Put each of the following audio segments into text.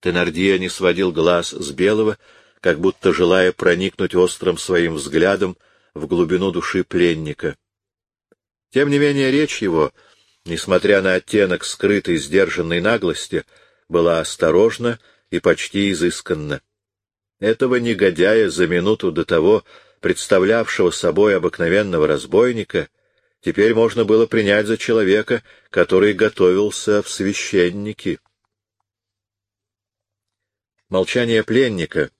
Тенардье не сводил глаз с белого, как будто желая проникнуть острым своим взглядом в глубину души пленника. Тем не менее речь его, несмотря на оттенок скрытой сдержанной наглости, была осторожна и почти изысканна. Этого негодяя за минуту до того, представлявшего собой обыкновенного разбойника, теперь можно было принять за человека, который готовился в священники. Молчание пленника,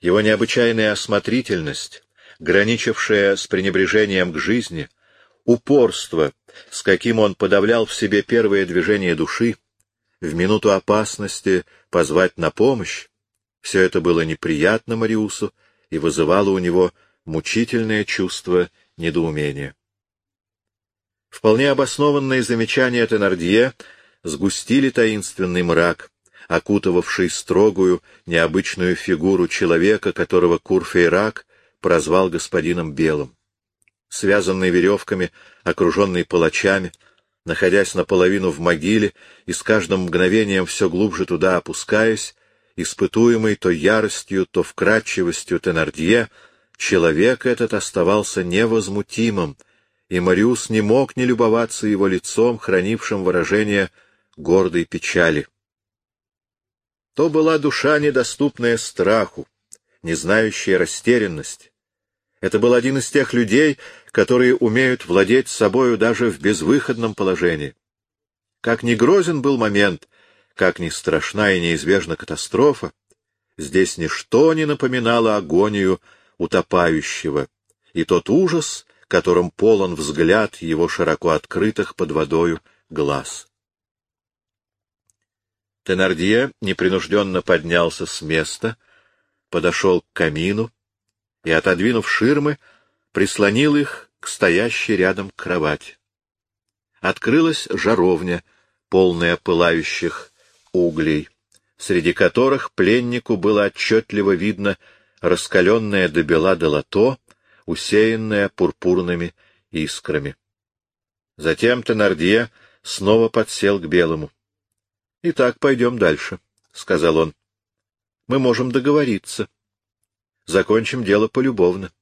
его необычайная осмотрительность, граничившая с пренебрежением к жизни, упорство, с каким он подавлял в себе первое движение души, в минуту опасности позвать на помощь, все это было неприятно Мариусу и вызывало у него мучительное чувство недоумения. Вполне обоснованные замечания Тенардье сгустили таинственный мрак, окутывавший строгую, необычную фигуру человека, которого Курфейрак прозвал господином Белым. Связанный веревками, окруженный палачами, находясь наполовину в могиле и с каждым мгновением все глубже туда опускаясь, испытуемый то яростью, то вкрадчивостью Тенардье, человек этот оставался невозмутимым, и Мариус не мог не любоваться его лицом, хранившим выражение гордой печали. То была душа, недоступная страху, не знающая растерянности. Это был один из тех людей, которые умеют владеть собою даже в безвыходном положении. Как ни грозен был момент, как ни страшна и неизбежна катастрофа, здесь ничто не напоминало агонию утопающего, и тот ужас, которым полон взгляд его широко открытых под водою глаз. Тенардье непринужденно поднялся с места, подошел к камину и, отодвинув ширмы, прислонил их к стоящей рядом кровати. Открылась жаровня, полная пылающих углей, среди которых пленнику было отчетливо видно раскаленное до бела долото, усеянное пурпурными искрами. Затем Тенардье снова подсел к белому. — Итак, пойдем дальше, — сказал он. — Мы можем договориться. Закончим дело полюбовно.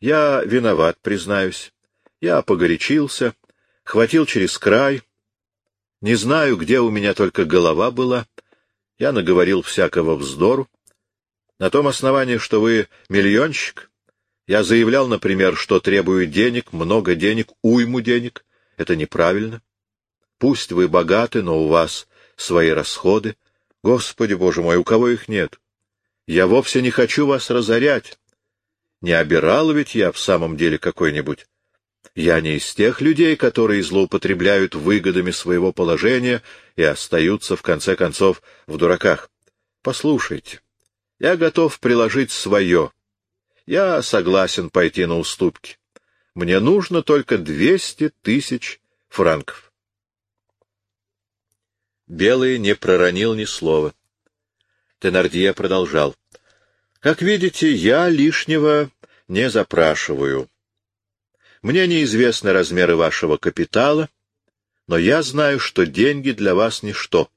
Я виноват, признаюсь. Я погорячился, хватил через край, не знаю, где у меня только голова была. Я наговорил всякого вздору. На том основании, что вы миллионщик, я заявлял, например, что требую денег, много денег, уйму денег. Это неправильно. Пусть вы богаты, но у вас свои расходы. Господи, Боже мой, у кого их нет? Я вовсе не хочу вас разорять. Не обирал ведь я в самом деле какой-нибудь. Я не из тех людей, которые злоупотребляют выгодами своего положения и остаются, в конце концов, в дураках. Послушайте, я готов приложить свое. Я согласен пойти на уступки. Мне нужно только двести тысяч франков. Белый не проронил ни слова. Тенардье продолжал. — Как видите, я лишнего не запрашиваю. Мне неизвестны размеры вашего капитала, но я знаю, что деньги для вас ничто.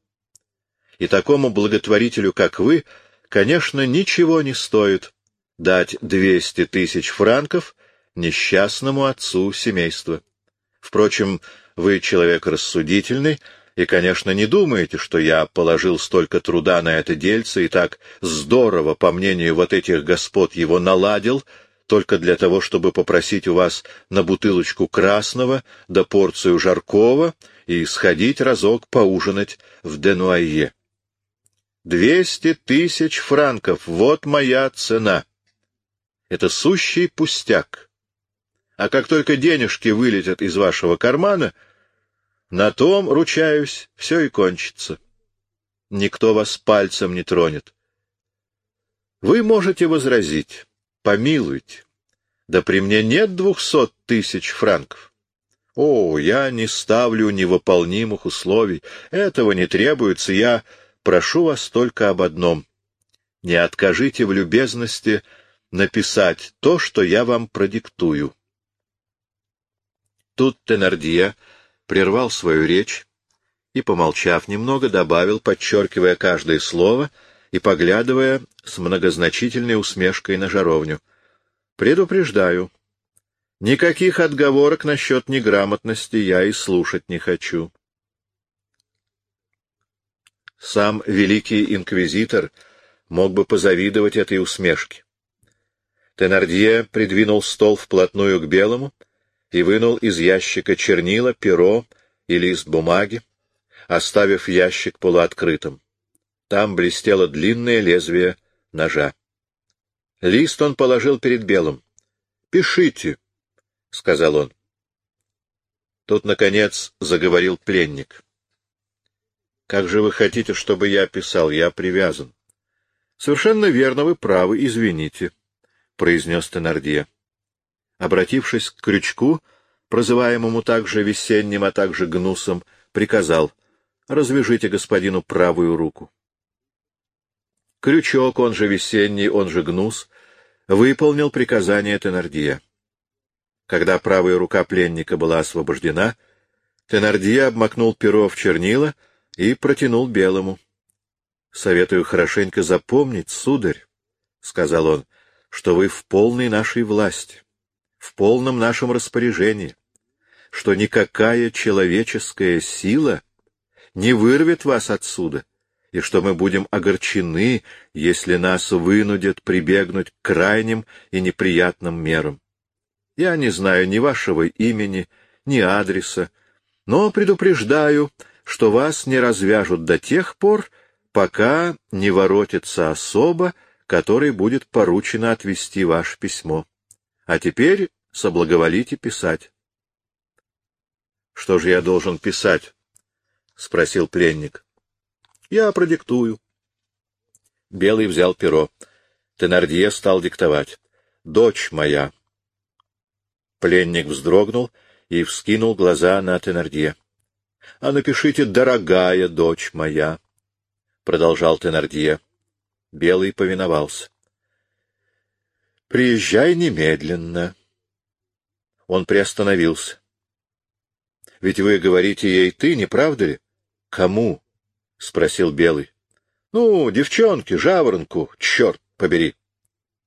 И такому благотворителю, как вы, конечно, ничего не стоит дать двести тысяч франков несчастному отцу семейства. Впрочем, вы человек рассудительный, и, конечно, не думаете, что я положил столько труда на это дельце и так здорово, по мнению вот этих господ, его наладил, только для того, чтобы попросить у вас на бутылочку красного да порцию жаркого и сходить разок поужинать в Денуайе. Двести тысяч франков — вот моя цена. Это сущий пустяк. А как только денежки вылетят из вашего кармана, на том, ручаюсь, все и кончится. Никто вас пальцем не тронет. Вы можете возразить. Помилуйте, да при мне нет двухсот тысяч франков. О, я не ставлю невыполнимых условий. Этого не требуется. Я прошу вас только об одном. Не откажите в любезности написать то, что я вам продиктую. Тут Тенардия прервал свою речь и, помолчав немного, добавил, подчеркивая каждое слово и поглядывая с многозначительной усмешкой на жаровню. «Предупреждаю, никаких отговорок насчет неграмотности я и слушать не хочу». Сам великий инквизитор мог бы позавидовать этой усмешке. Тенардье придвинул стол вплотную к белому и вынул из ящика чернила, перо и лист бумаги, оставив ящик полуоткрытым. Там блестело длинное лезвие ножа. Лист он положил перед белым. — Пишите, — сказал он. Тут, наконец, заговорил пленник. — Как же вы хотите, чтобы я писал? Я привязан. — Совершенно верно, вы правы, извините, — произнес Теннердье. Обратившись к крючку, прозываемому также весенним, а также гнусом, приказал «Развяжите господину правую руку». Крючок, он же весенний, он же гнус, выполнил приказание Теннердье. Когда правая рука пленника была освобождена, Теннердье обмакнул перо в чернила и протянул белому. — Советую хорошенько запомнить, сударь, — сказал он, — что вы в полной нашей власти, в полном нашем распоряжении что никакая человеческая сила не вырвет вас отсюда, и что мы будем огорчены, если нас вынудят прибегнуть к крайним и неприятным мерам. Я не знаю ни вашего имени, ни адреса, но предупреждаю, что вас не развяжут до тех пор, пока не воротится особа, которой будет поручено отвести ваше письмо. А теперь соблаговолите писать. — Что же я должен писать? — спросил пленник. — Я продиктую. Белый взял перо. Тенардье стал диктовать. — Дочь моя. Пленник вздрогнул и вскинул глаза на Тенардье. — А напишите «дорогая дочь моя», — продолжал Тенардье. Белый повиновался. — Приезжай немедленно. Он приостановился. Ведь вы говорите ей «ты», не правда ли? — Кому? — спросил Белый. — Ну, девчонке, жаворонку, черт побери.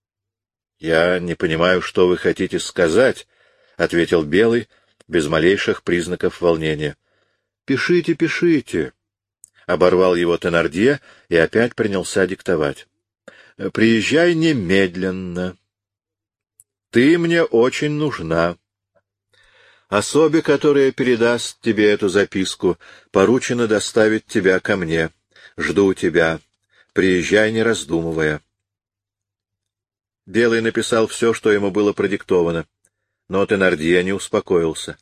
— Я не понимаю, что вы хотите сказать, — ответил Белый, без малейших признаков волнения. — Пишите, пишите, — оборвал его Тенардье и опять принялся диктовать. — Приезжай немедленно. Ты мне очень нужна. Особе, которая передаст тебе эту записку, поручено доставить тебя ко мне. Жду тебя. Приезжай, не раздумывая. Белый написал все, что ему было продиктовано, но Тенардье не успокоился.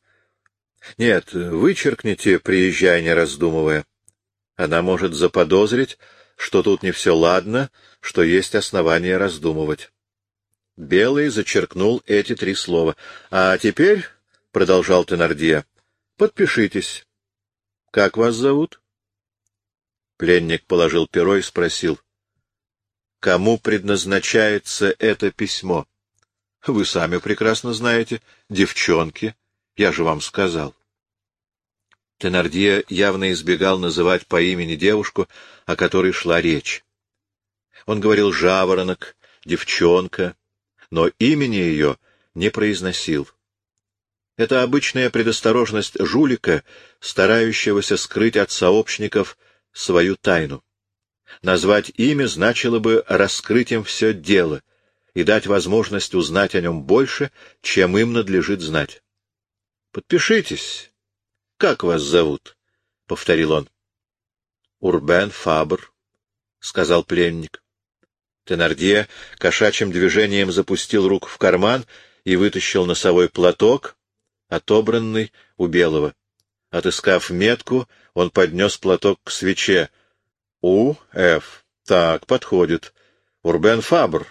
— Нет, вычеркните, приезжай, не раздумывая. Она может заподозрить, что тут не все ладно, что есть основания раздумывать. Белый зачеркнул эти три слова. — А теперь — продолжал Тенардье. — Подпишитесь. — Как вас зовут? Пленник положил перо и спросил. — Кому предназначается это письмо? — Вы сами прекрасно знаете. Девчонки. Я же вам сказал. Тенардье явно избегал называть по имени девушку, о которой шла речь. Он говорил «жаворонок», «девчонка», но имени ее не произносил. Это обычная предосторожность жулика, старающегося скрыть от сообщников свою тайну. Назвать имя значило бы раскрыть им все дело и дать возможность узнать о нем больше, чем им надлежит знать. — Подпишитесь. — Как вас зовут? — повторил он. — Урбен Фабр, — сказал пленник. Тенардье кошачьим движением запустил руку в карман и вытащил носовой платок, отобранный у белого. Отыскав метку, он поднес платок к свече. У, Ф. Так, подходит. Урбен Фабр.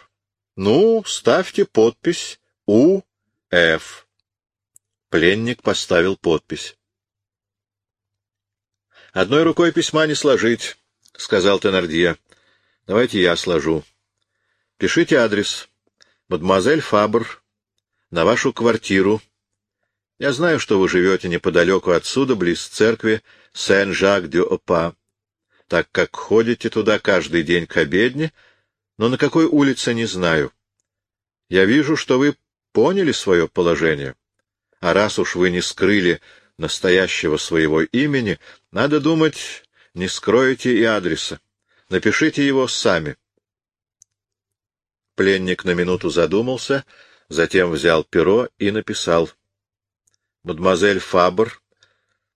Ну, ставьте подпись У, Ф. Пленник поставил подпись. «Одной рукой письма не сложить», — сказал Теннердье. «Давайте я сложу. Пишите адрес. Мадемуазель Фабр. На вашу квартиру. Я знаю, что вы живете неподалеку отсюда, близ церкви Сен-Жак-дю-Опа, так как ходите туда каждый день к обедне, но на какой улице не знаю. Я вижу, что вы поняли свое положение, а раз уж вы не скрыли настоящего своего имени, надо думать, не скроете и адреса. Напишите его сами. Пленник на минуту задумался, затем взял перо и написал. Мадемуазель Фабр,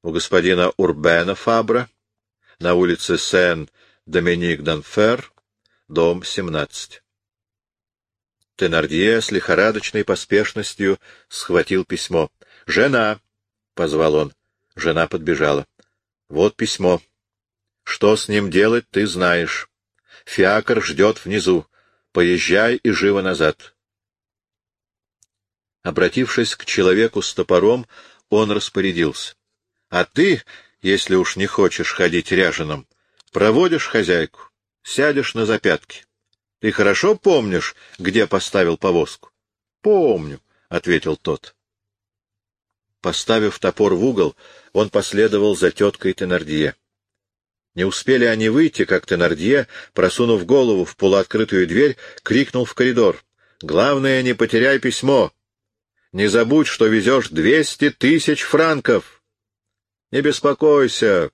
у господина Урбена Фабра, на улице Сен-Доминик-Данфер, дом 17. Тенардье с лихорадочной поспешностью схватил письмо. «Жена!» — позвал он. Жена подбежала. «Вот письмо. Что с ним делать, ты знаешь. Фиакр ждет внизу. Поезжай и живо назад. Обратившись к человеку с топором, он распорядился. — А ты, если уж не хочешь ходить ряженым, проводишь хозяйку, сядешь на запятки. Ты хорошо помнишь, где поставил повозку? — Помню, — ответил тот. Поставив топор в угол, он последовал за теткой Тенардье. Не успели они выйти, как Тенардье, просунув голову в полуоткрытую дверь, крикнул в коридор. — Главное, не потеряй письмо. Не забудь, что везешь двести тысяч франков. — Не беспокойся.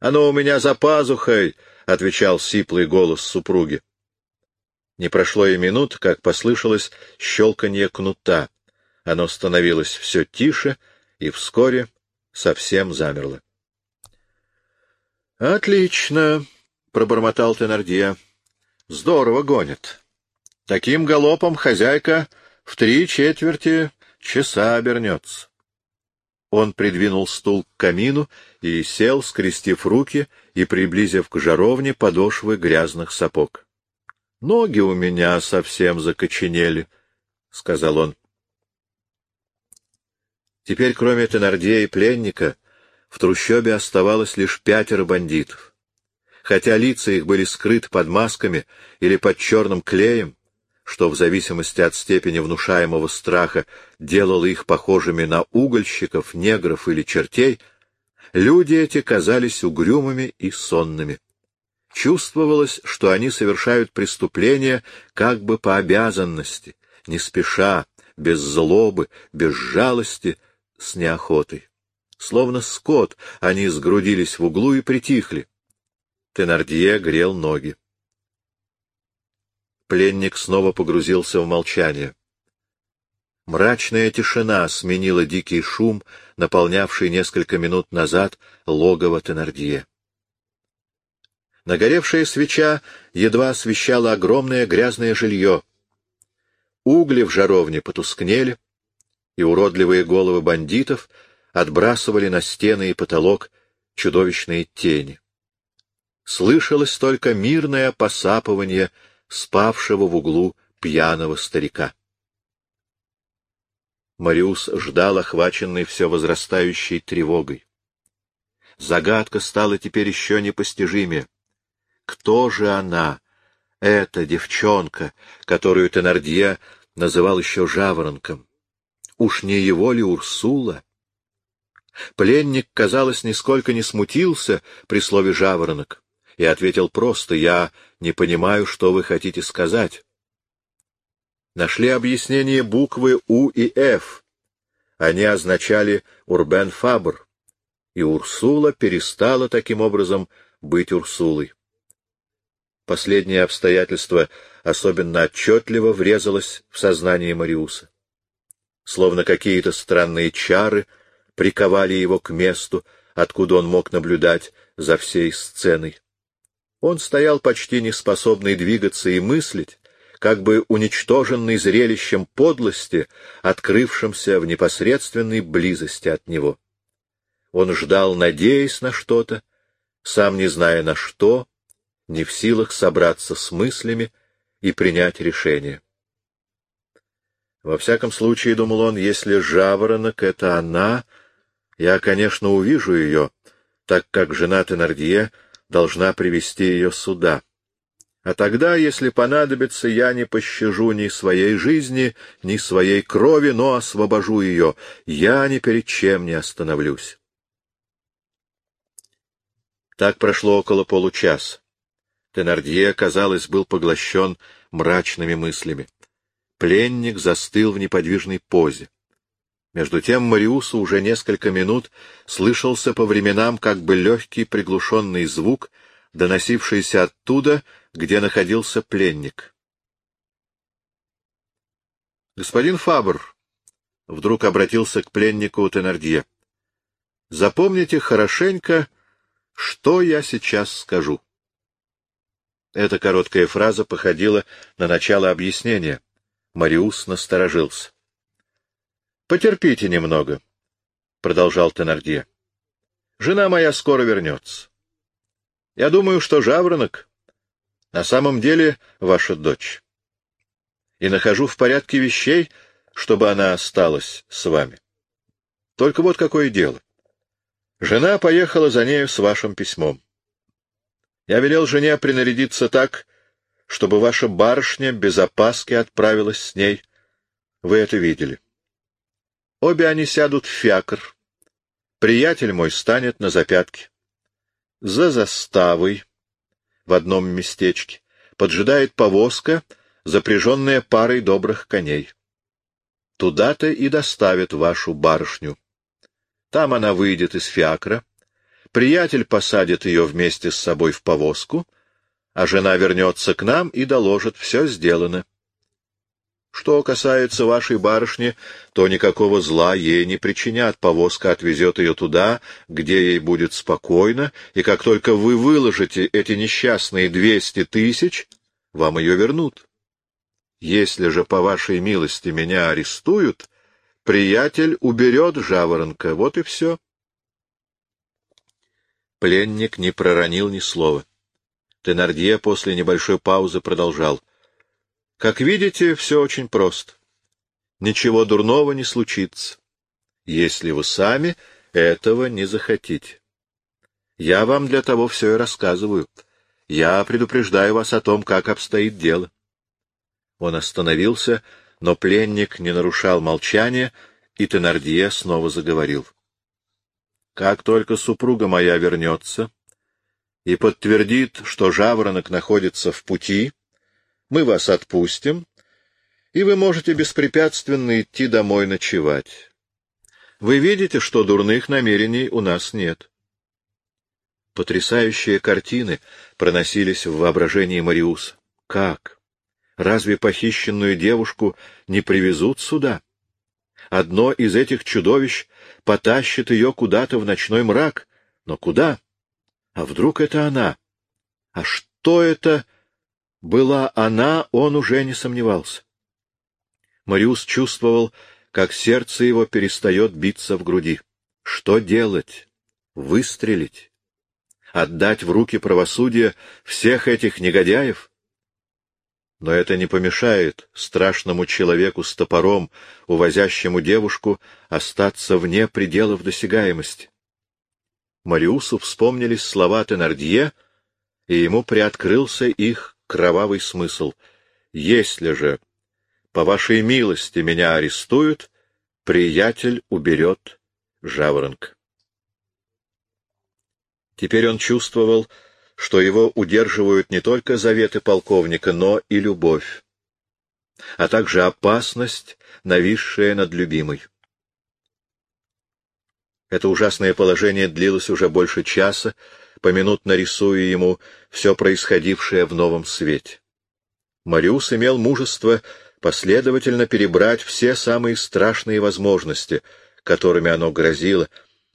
Оно у меня за пазухой, — отвечал сиплый голос супруги. Не прошло и минут, как послышалось щелканье кнута. Оно становилось все тише и вскоре совсем замерло. — Отлично, — пробормотал Тенардье. — Здорово гонит. Таким галопом хозяйка в три четверти часа обернется. Он придвинул стул к камину и сел, скрестив руки и приблизив к жаровне подошвы грязных сапог. — Ноги у меня совсем закоченели, — сказал он. Теперь, кроме Тенардье и пленника, в трущобе оставалось лишь пятеро бандитов. Хотя лица их были скрыты под масками или под черным клеем, что в зависимости от степени внушаемого страха делало их похожими на угольщиков, негров или чертей, люди эти казались угрюмыми и сонными. Чувствовалось, что они совершают преступление как бы по обязанности, не спеша, без злобы, без жалости, с неохотой. Словно скот, они сгрудились в углу и притихли. Тенардье грел ноги. Пленник снова погрузился в молчание. Мрачная тишина сменила дикий шум, наполнявший несколько минут назад логово Тенардье. Нагоревшая свеча едва освещала огромное грязное жилье. Угли в жаровне потускнели, и уродливые головы бандитов — отбрасывали на стены и потолок чудовищные тени. Слышалось только мирное посапывание спавшего в углу пьяного старика. Мариус ждал, охваченный все возрастающей тревогой. Загадка стала теперь еще непостижимее. Кто же она, эта девчонка, которую Тенардье называл еще жаворонком? Уж не его ли Урсула? Пленник, казалось, нисколько не смутился при слове «жаворонок» и ответил просто «Я не понимаю, что вы хотите сказать». Нашли объяснение буквы «У» и «Ф». Они означали «Урбен Фабр», и Урсула перестала таким образом быть Урсулой. Последнее обстоятельство особенно отчетливо врезалось в сознание Мариуса. Словно какие-то странные чары — приковали его к месту, откуда он мог наблюдать за всей сценой. Он стоял почти неспособный двигаться и мыслить, как бы уничтоженный зрелищем подлости, открывшимся в непосредственной близости от него. Он ждал, надеясь на что-то, сам не зная на что, не в силах собраться с мыслями и принять решение. Во всяком случае, думал он, если жаворонок — это она, я, конечно, увижу ее, так как жена Тенардье должна привести ее сюда. А тогда, если понадобится, я не пощажу ни своей жизни, ни своей крови, но освобожу ее. Я ни перед чем не остановлюсь. Так прошло около получаса. Тенардье, казалось, был поглощен мрачными мыслями. Пленник застыл в неподвижной позе. Между тем Мариусу уже несколько минут слышался по временам как бы легкий приглушенный звук, доносившийся оттуда, где находился пленник. «Господин Фабр», — вдруг обратился к пленнику Тенардье, — «запомните хорошенько, что я сейчас скажу». Эта короткая фраза походила на начало объяснения. Мариус насторожился. — Потерпите немного, — продолжал Тенардье. — Жена моя скоро вернется. Я думаю, что жаворонок на самом деле ваша дочь. И нахожу в порядке вещей, чтобы она осталась с вами. Только вот какое дело. Жена поехала за нею с вашим письмом. Я велел жене принарядиться так, чтобы ваша барышня без опаски отправилась с ней. Вы это видели. Обе они сядут в фиакр. Приятель мой станет на запятки. За заставой в одном местечке поджидает повозка, запряженная парой добрых коней. Туда-то и доставят вашу барышню. Там она выйдет из фиакра, приятель посадит ее вместе с собой в повозку, а жена вернется к нам и доложит, все сделано. Что касается вашей барышни, то никакого зла ей не причинят, повозка отвезет ее туда, где ей будет спокойно, и как только вы выложите эти несчастные двести тысяч, вам ее вернут. Если же, по вашей милости, меня арестуют, приятель уберет жаворонка, вот и все. Пленник не проронил ни слова. Тенардье после небольшой паузы продолжал. — Как видите, все очень просто. Ничего дурного не случится, если вы сами этого не захотите. Я вам для того все и рассказываю. Я предупреждаю вас о том, как обстоит дело. Он остановился, но пленник не нарушал молчания, и Тенардье снова заговорил. Как только супруга моя вернется и подтвердит, что жаворонок находится в пути, мы вас отпустим, и вы можете беспрепятственно идти домой ночевать. Вы видите, что дурных намерений у нас нет. Потрясающие картины проносились в воображении Мариуса. Как? Разве похищенную девушку не привезут сюда? Одно из этих чудовищ потащит ее куда-то в ночной мрак. Но куда? А вдруг это она? А что это была она, он уже не сомневался. Мариус чувствовал, как сердце его перестает биться в груди. Что делать? Выстрелить? Отдать в руки правосудия всех этих негодяев? Но это не помешает страшному человеку с топором, увозящему девушку, остаться вне пределов досягаемости. Мариусу вспомнились слова Тенардье, и ему приоткрылся их кровавый смысл. «Если же, по вашей милости, меня арестуют, приятель уберет жаворонка». Теперь он чувствовал, что его удерживают не только заветы полковника, но и любовь, а также опасность, нависшая над любимой. Это ужасное положение длилось уже больше часа, поминутно рисуя ему все происходившее в новом свете. Мариус имел мужество последовательно перебрать все самые страшные возможности, которыми оно грозило,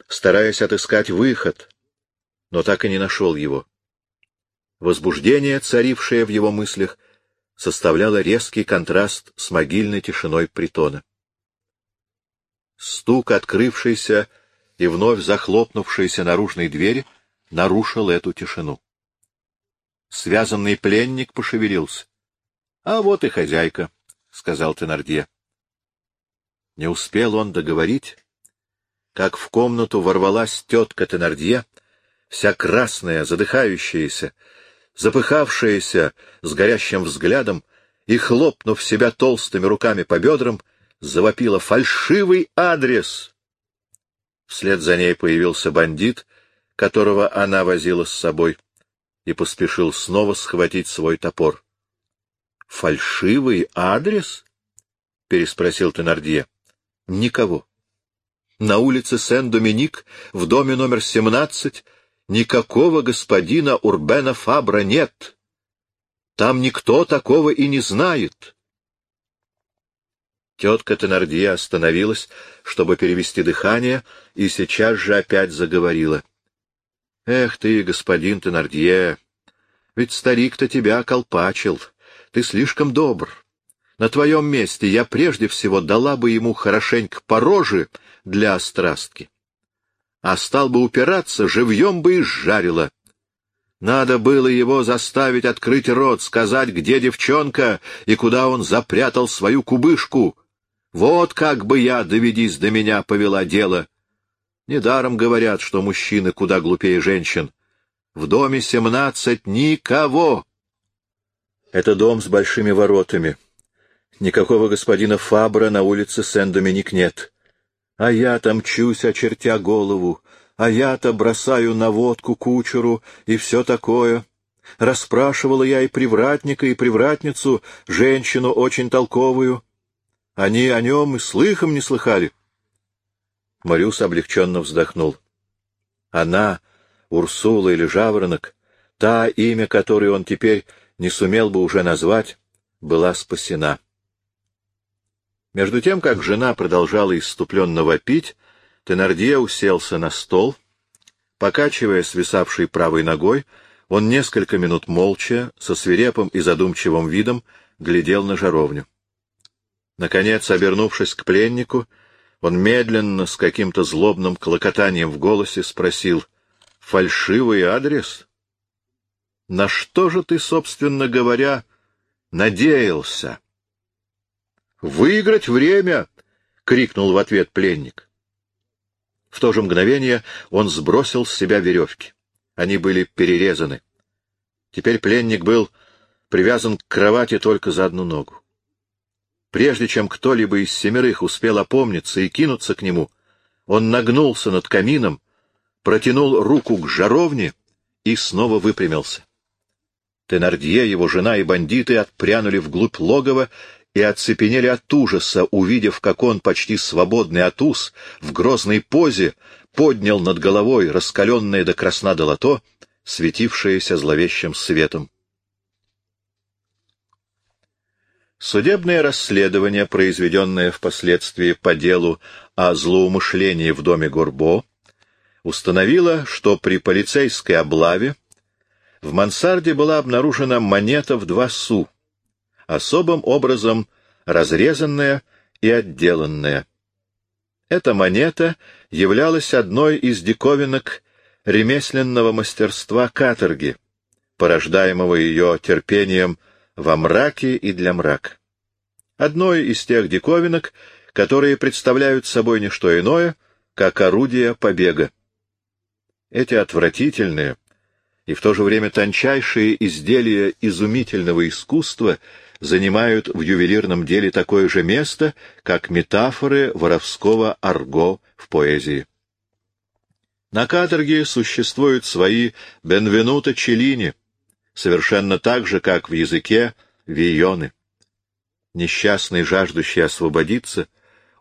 стараясь отыскать выход, но так и не нашел его. Возбуждение, царившее в его мыслях, составляло резкий контраст с могильной тишиной притона. Стук открывшейся и вновь захлопнувшейся наружной двери нарушил эту тишину. Связанный пленник пошевелился. — А вот и хозяйка, — сказал Тенардье. Не успел он договорить, как в комнату ворвалась тетка Тенардье, вся красная, задыхающаяся, запыхавшаяся, с горящим взглядом, и, хлопнув себя толстыми руками по бедрам, завопила «Фальшивый адрес!». Вслед за ней появился бандит, которого она возила с собой, и поспешил снова схватить свой топор. «Фальшивый адрес?» — переспросил Тенардье. «Никого. На улице Сен-Доминик, в доме номер семнадцать, никакого господина Урбена Фабра нет. Там никто такого и не знает». Тетка Тенардье остановилась, чтобы перевести дыхание, и сейчас же опять заговорила. — Эх ты, господин Тенардье, ведь старик-то тебя колпачил. Ты слишком добр. На твоем месте я прежде всего дала бы ему хорошенько по роже для острастки. А стал бы упираться, живьем бы и сжарила. Надо было его заставить открыть рот, сказать, где девчонка и куда он запрятал свою кубышку. Вот как бы я, доведись до меня, повела дело. Недаром говорят, что мужчины куда глупее женщин. В доме семнадцать никого. Это дом с большими воротами. Никакого господина Фабра на улице Сен-Доминик нет. А я-то мчусь, очертя голову, а я-то бросаю на водку кучеру и все такое. Расспрашивала я и привратника, и привратницу, женщину очень толковую. Они о нем и слыхом не слыхали. Мариус облегченно вздохнул. Она, Урсула или Жаворонок, та имя, которое он теперь не сумел бы уже назвать, была спасена. Между тем, как жена продолжала иступленно вопить, Тенардье уселся на стол. Покачивая свисавшей правой ногой, он несколько минут молча, со свирепым и задумчивым видом, глядел на жаровню. Наконец, обернувшись к пленнику, он медленно, с каким-то злобным клокотанием в голосе, спросил «Фальшивый адрес?» На что же ты, собственно говоря, надеялся? Выиграть время! — крикнул в ответ пленник. В то же мгновение он сбросил с себя веревки. Они были перерезаны. Теперь пленник был привязан к кровати только за одну ногу. Прежде чем кто-либо из семерых успел опомниться и кинуться к нему, он нагнулся над камином, протянул руку к жаровне и снова выпрямился. Тенардье, его жена и бандиты отпрянули вглубь логова и оцепенели от ужаса, увидев, как он, почти свободный от уз, в грозной позе, поднял над головой раскаленное до красна долото, светившееся зловещим светом. Судебное расследование, произведенное впоследствии по делу о злоумышлении в доме Горбо, установило, что при полицейской облаве в мансарде была обнаружена монета в два су, особым образом разрезанная и отделанная. Эта монета являлась одной из диковинок ремесленного мастерства каторги, порождаемого ее терпением во мраке и для мрака. Одной из тех диковинок, которые представляют собой не что иное, как орудие побега. Эти отвратительные, и в то же время тончайшие изделия изумительного искусства занимают в ювелирном деле такое же место, как метафоры воровского арго в поэзии. На каторге существуют свои Бенвенуто Челлини, совершенно так же, как в языке Вийоны. Несчастный, жаждущий освободиться,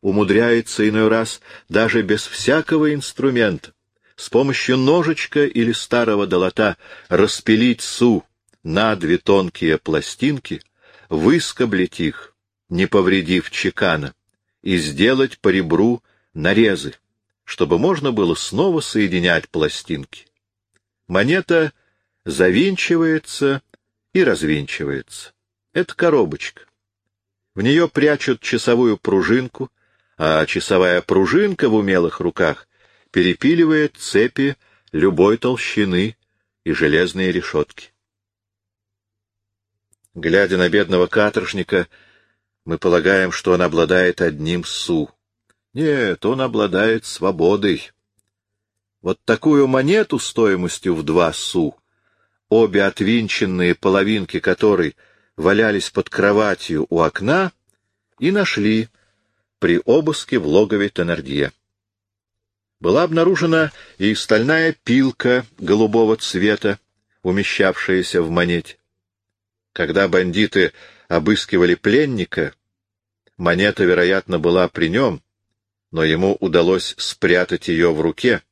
умудряется иной раз даже без всякого инструмента с помощью ножичка или старого долота распилить су на две тонкие пластинки, выскоблить их, не повредив чекана, и сделать по ребру нарезы, чтобы можно было снова соединять пластинки. Монета завинчивается и развинчивается. Это коробочка. В нее прячут часовую пружинку, а часовая пружинка в умелых руках перепиливает цепи любой толщины и железные решетки. Глядя на бедного каторжника, мы полагаем, что он обладает одним су. Нет, он обладает свободой. Вот такую монету стоимостью в два су обе отвинченные половинки которой валялись под кроватью у окна, и нашли при обыске в логове Теннердье. Была обнаружена и стальная пилка голубого цвета, умещавшаяся в монете. Когда бандиты обыскивали пленника, монета, вероятно, была при нем, но ему удалось спрятать ее в руке,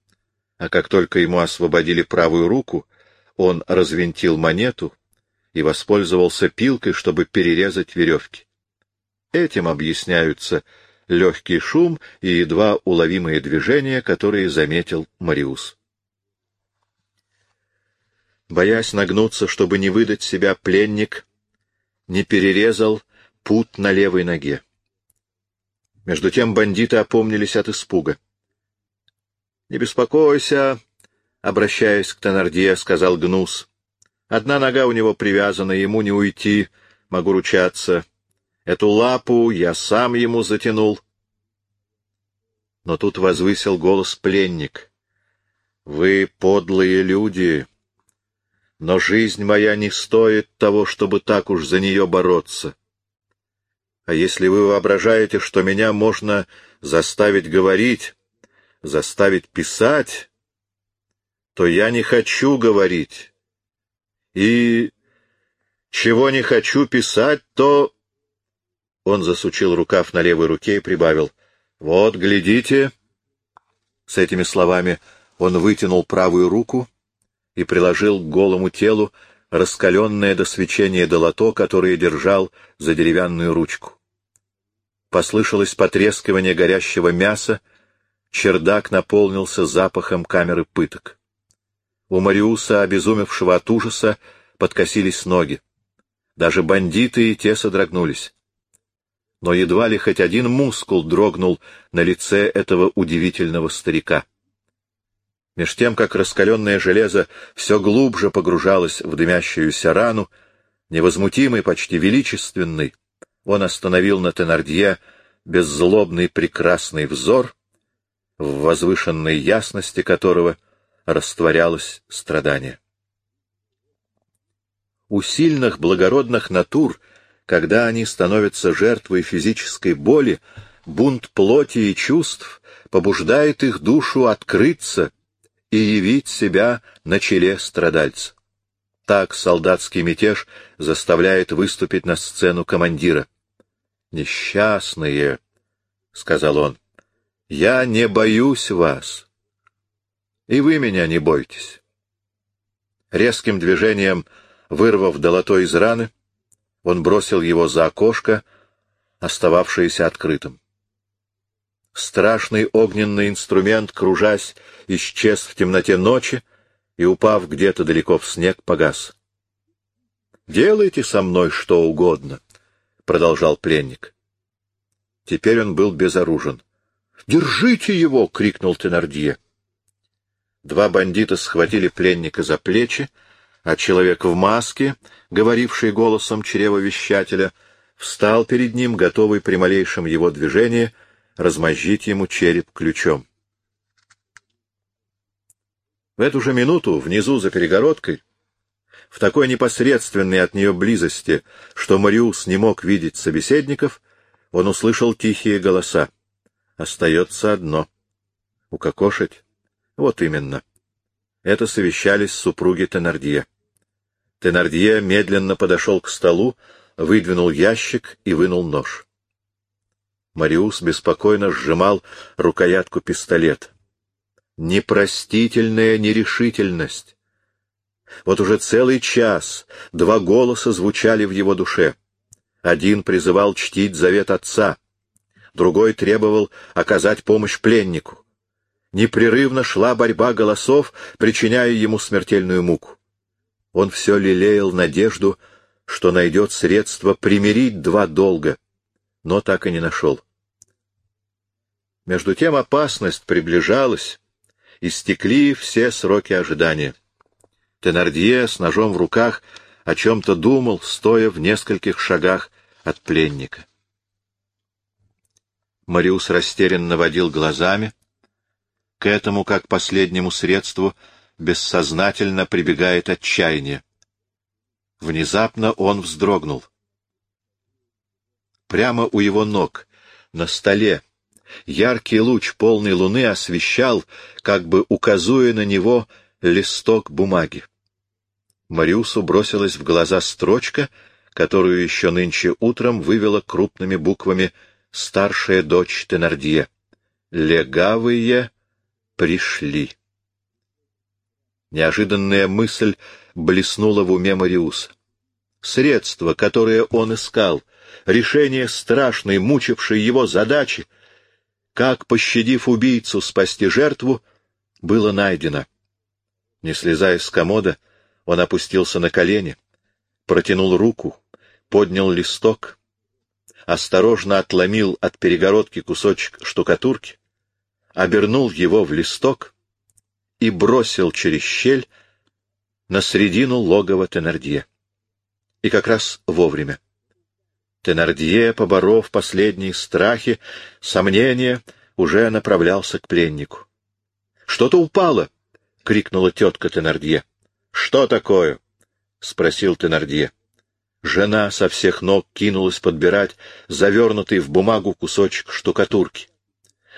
а как только ему освободили правую руку, он развинтил монету и воспользовался пилкой, чтобы перерезать веревки. Этим объясняются легкий шум и едва уловимые движения, которые заметил Мариус. Боясь нагнуться, чтобы не выдать себя, пленник не перерезал пут на левой ноге. Между тем бандиты опомнились от испуга. — Не беспокойся, — обращаясь к Тонардье, сказал Гнус. — Одна нога у него привязана, ему не уйти, могу ручаться. Эту лапу я сам ему затянул. Но тут возвысил голос пленник. — Вы подлые люди, но жизнь моя не стоит того, чтобы так уж за нее бороться. А если вы воображаете, что меня можно заставить говорить, заставить писать, то я не хочу говорить. И чего не хочу писать, то... Он засучил рукав на левой руке и прибавил. «Вот, глядите!» С этими словами он вытянул правую руку и приложил к голому телу раскаленное до свечения долото, которое держал за деревянную ручку. Послышалось потрескивание горящего мяса, чердак наполнился запахом камеры пыток. У Мариуса, обезумевшего от ужаса, подкосились ноги. Даже бандиты и те содрогнулись. Но едва ли хоть один мускул дрогнул на лице этого удивительного старика. Меж тем, как раскаленное железо все глубже погружалось в дымящуюся рану, невозмутимый, почти величественный, он остановил на Тенардье беззлобный прекрасный взор, в возвышенной ясности которого растворялось страдание. У сильных благородных натур, когда они становятся жертвой физической боли, бунт плоти и чувств побуждает их душу открыться и явить себя на челе страдальца. Так солдатский мятеж заставляет выступить на сцену командира — Несчастные, — сказал он, — я не боюсь вас. И вы меня не бойтесь. Резким движением, вырвав долото из раны, он бросил его за окошко, остававшееся открытым. Страшный огненный инструмент, кружась, исчез в темноте ночи и, упав где-то далеко в снег, погас. «Делайте со мной что угодно», продолжал пленник. Теперь он был безоружен. «Держите его!» — крикнул Тенардье. Два бандита схватили пленника за плечи, а человек в маске, говоривший голосом чревовещателя, встал перед ним, готовый при малейшем его движении размозжить ему череп ключом. В эту же минуту внизу за перегородкой в такой непосредственной от нее близости, что Мариус не мог видеть собеседников, он услышал тихие голоса. Остается одно. Укокошить? Вот именно. Это совещались супруги Тенардье. Тенардье медленно подошел к столу, выдвинул ящик и вынул нож. Мариус беспокойно сжимал рукоятку пистолета. Непростительная нерешительность. Вот уже целый час два голоса звучали в его душе. Один призывал чтить завет отца, другой требовал оказать помощь пленнику. Непрерывно шла борьба голосов, причиняя ему смертельную муку. Он все лелеял надежду, что найдет средство примирить два долга, но так и не нашел. Между тем опасность приближалась, и стекли все сроки ожидания. Тенардье с ножом в руках о чем-то думал, стоя в нескольких шагах от пленника. Мариус растерянно водил глазами. К этому, как последнему средству, бессознательно прибегает отчаяние. Внезапно он вздрогнул. Прямо у его ног, на столе, яркий луч полной луны освещал, как бы указуя на него, листок бумаги. Мариусу бросилась в глаза строчка, которую еще нынче утром вывела крупными буквами старшая дочь Тенардье. «Легавые пришли». Неожиданная мысль блеснула в уме Мариуса. Средство, которое он искал, решение страшной, мучившей его задачи, как, пощадив убийцу, спасти жертву, было найдено. Не слезая с комода, он опустился на колени, протянул руку, поднял листок, осторожно отломил от перегородки кусочек штукатурки, обернул его в листок и бросил через щель на середину логова Тенардье. И как раз вовремя. Тенардье, поборов последние страхи, сомнения, уже направлялся к пленнику. — Что-то упало! — крикнула тетка Тенардье. — Что такое? — спросил Тенардье. Жена со всех ног кинулась подбирать завернутый в бумагу кусочек штукатурки.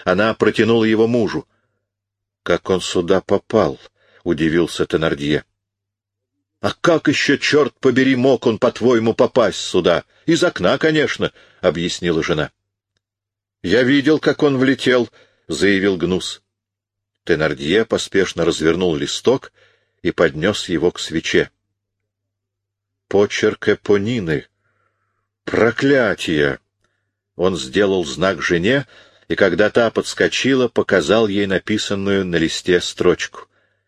Она протянула его мужу. — Как он сюда попал? — удивился Тенардье. — А как еще, черт побери, мог он, по-твоему, попасть сюда? Из окна, конечно, — объяснила жена. — Я видел, как он влетел, — заявил Гнус. Тенардье поспешно развернул листок и поднес его к свече. Почерк Эпонины. Проклятие! Он сделал знак жене, и когда та подскочила, показал ей написанную на листе строчку.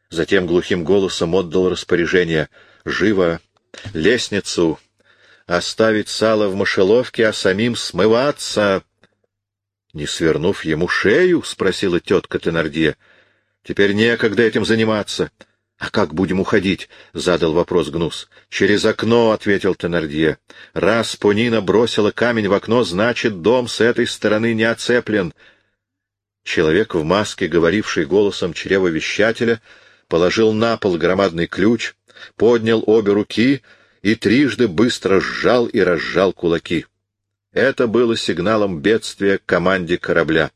Затем глухим голосом отдал распоряжение «Живо! Лестницу! Оставить сало в мышеловке, а самим смываться!» «Не свернув ему шею?» — спросила тетка Тенардье. «Теперь некогда этим заниматься. А как будем уходить?» — задал вопрос Гнус. «Через окно», — ответил Тенардье. «Раз Понина бросила камень в окно, значит, дом с этой стороны не оцеплен». Человек в маске, говоривший голосом чревовещателя, положил на пол громадный ключ, поднял обе руки и трижды быстро сжал и разжал кулаки. Это было сигналом бедствия команде корабля.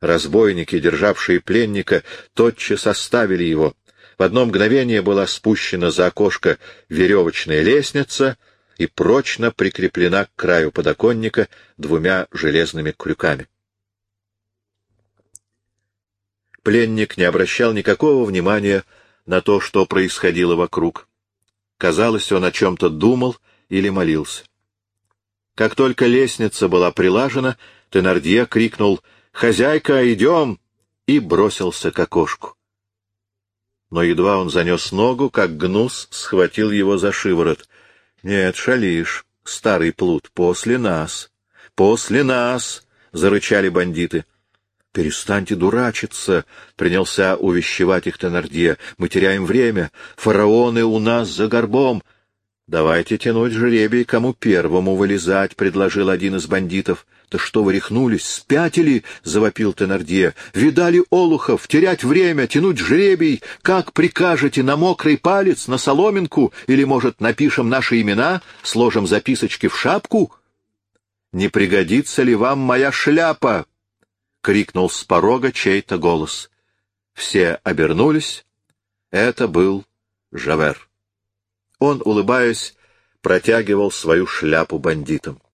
Разбойники, державшие пленника, тотчас оставили его — в одно мгновение была спущена за окошко веревочная лестница и прочно прикреплена к краю подоконника двумя железными крюками. Пленник не обращал никакого внимания на то, что происходило вокруг. Казалось, он о чем-то думал или молился. Как только лестница была прилажена, Тенардье крикнул «Хозяйка, идем!» и бросился к окошку но едва он занес ногу, как гнус схватил его за шиворот. — Нет, шалишь, старый плут, после нас, после нас! — зарычали бандиты. — Перестаньте дурачиться, — принялся увещевать их Теннердье. — Мы теряем время, фараоны у нас за горбом. — Давайте тянуть жребий, кому первому вылезать, — предложил один из бандитов. Да что вы рехнулись, спятили? — завопил Тенардье. — Видали олухов, терять время, тянуть жребий? Как прикажете, на мокрый палец, на соломинку? Или, может, напишем наши имена, сложим записочки в шапку? — Не пригодится ли вам моя шляпа? — крикнул с порога чей-то голос. Все обернулись. Это был Жавер. Он, улыбаясь, протягивал свою шляпу бандитам.